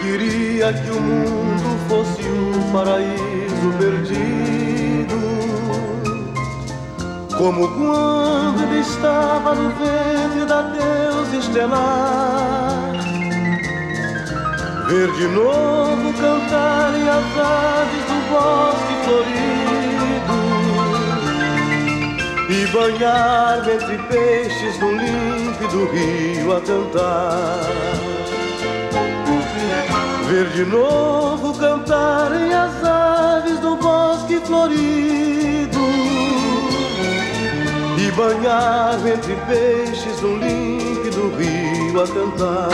queria que o mundo fosse o paraíso perdido. Como quando ele estava no ventre da deusa estelar. Ver de novo cantarem as aves do bosque florido. E banhar entre peixes no límpido rio a cantar ver de novo cantarem as aves do bosque florido e banhar entre peixes no límpido rio a cantar.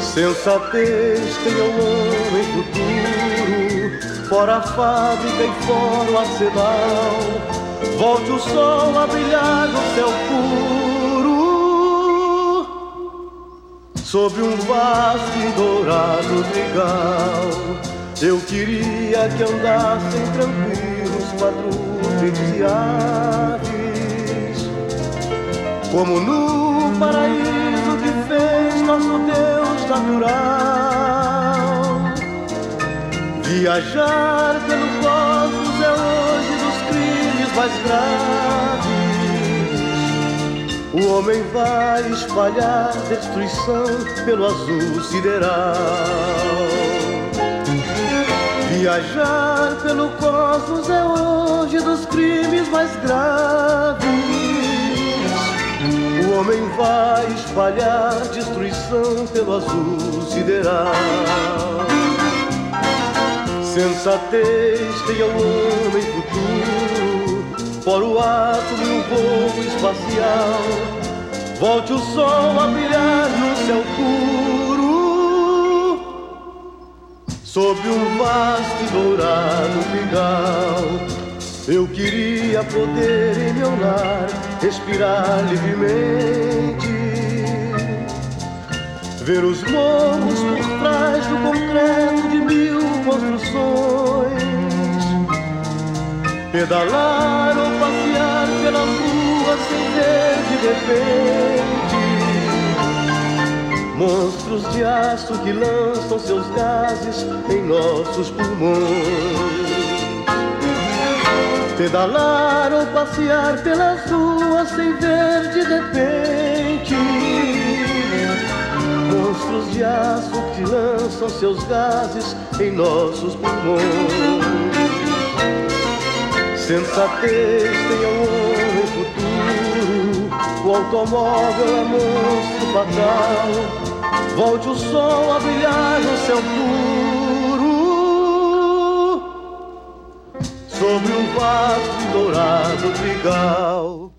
Sensatez tem ao homem futuro, fora a fábrica e fora o arsenal. Volte o sol a brilhar no céu sob um vasto e dourado trigal. Eu queria que andassem tranquilos quadrúpedes e aves, como no paraíso que fez nosso Deus natural. Viajar pelo cosmos é hoje dos crimes mais graves o homem vai espalhar destruição pelo azul sideral. Viajar pelo cosmos é hoje dos crimes mais graves. O homem vai espalhar destruição pelo azul sideral. Sensatez tem ao homem futuro Fora o átomo voo espacial. Volte o sol a brilhar no céu puro. Sob um vasto e dourado vigal Eu queria poder em meu lar Respirar livremente. Ver os morros Pedalar ou passear pelas ruas sem ver de repente. Monstros de aço que lançam seus gases em nossos pulmões. Pedalar ou passear pelas ruas sem ver de repente. Monstros de aço que lançam seus gases em nossos pulmões Sensatez tem ao homem futuro, o automóvel é monstro fatal. Volte o sol a brilhar no céu puro, sobre um vasto dourado trigal.